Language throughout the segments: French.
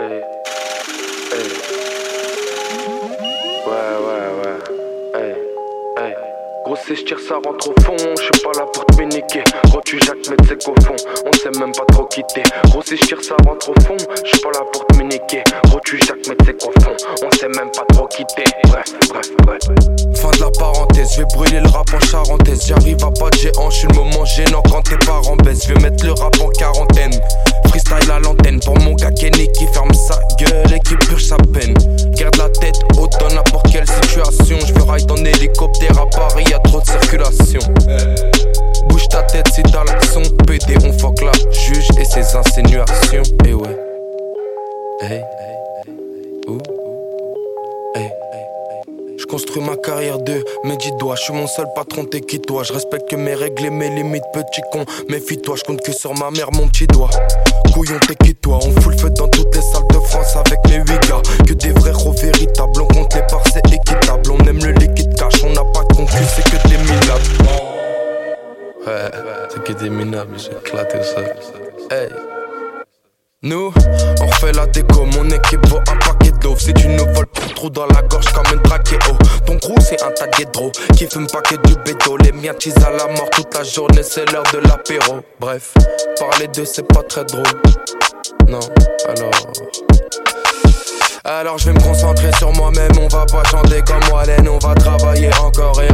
Ouais, ouais, ouais. Hey. Hey. Gros, si je tire, ça rentre au fond. Je suis pas là pour te méniquer. Gros, tu jacques, mais c'est qu'au fond, on sait même pas trop quitter. Gros, si je tire, ça rentre au fond. Je suis pas là pour te méniquer. Gros, tu jacques, mais c'est qu'au fond, on sait même pas trop quitter. Bref, bref, bref. Fin de la parenthèse, je vais brûler le rap en charentaise. J'arrive à pas de géant, je suis le moment gênant quand tes parents baissent. Je vais mettre le rap en quarantaine. Y a trop de circulation. Bouge ta tête si t'as l'action. PD, on fuck la juge et ses insinuations. Et ouais. Hey. Ouh. Hey. Je construis ma carrière de mes dix doigts. Je suis mon seul patron, t'es qui toi? Je respecte que mes règles et mes limites, petit con. Méfie-toi, je compte que sur ma mère, mon petit doigt. Couillon, t'es qui toi? On fout le feu dans toutes Ouais, c'est que des minables, j'ai éclaté sol. Hey. Nous, on refait la déco, mon équipe vaut un paquet d'eau. Si tu nous voles pour trou dans la gorge comme une trachéo. Ton crew, c'est un tas guédros qui fume pas que du bédo. Les miens teasent à la mort toute la journée, c'est l'heure de l'apéro. Bref, parler d'eux, c'est pas très drôle. Non, alors. Alors je vais me concentrer sur moi-même, on va pas chanter comme Wallen, on va travailler encore et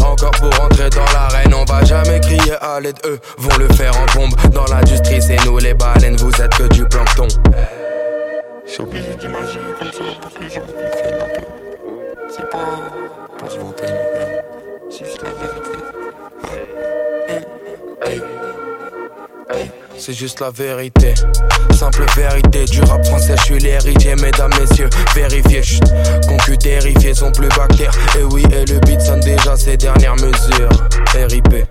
eux vont le faire en bombe, dans l'industrie c'est nous les baleines, vous êtes que du plancton. Je suis obligé d'imaginer comme ça pour que les gens me filment un peu. C'est pas pour se vanter, c'est juste la vérité. Hey. Hey. C'est juste la vérité, simple vérité du rap français. Je suis l'héritier, mesdames, messieurs. Vérifiez, chut, concu terrifié, sont plus bactères. Et oui, et le beat sonne déjà ses dernières mesures. RIP.